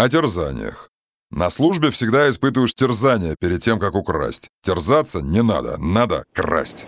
О терзаниях. На службе всегда испытываешь терзания перед тем, как украсть. Терзаться не надо, надо красть.